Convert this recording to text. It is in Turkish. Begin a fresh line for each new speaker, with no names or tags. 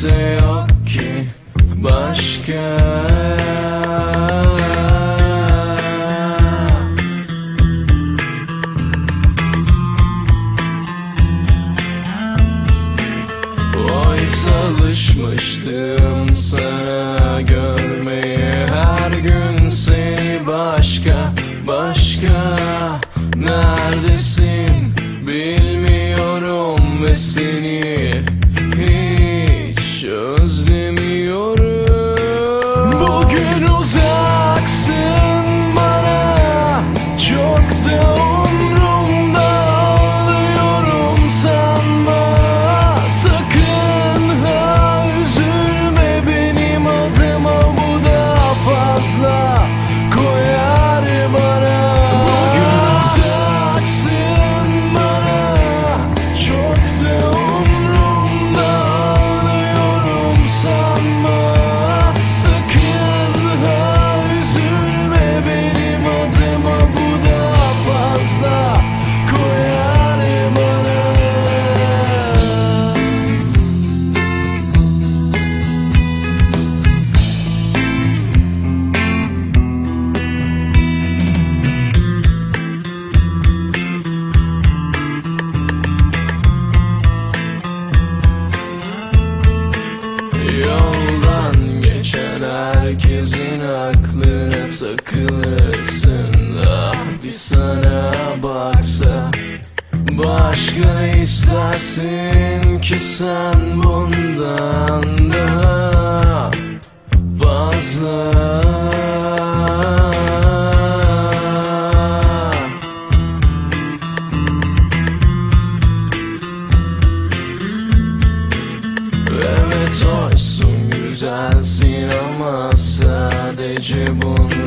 kimse yok ki başka. Oysa alışmıştım sana görmeye her gün seni başka başka. Neredesin bilmiyorum ve seni aşkını istersin ki sen bundan daha fazla. Evet hoşsun güzelsin ama sadece bunu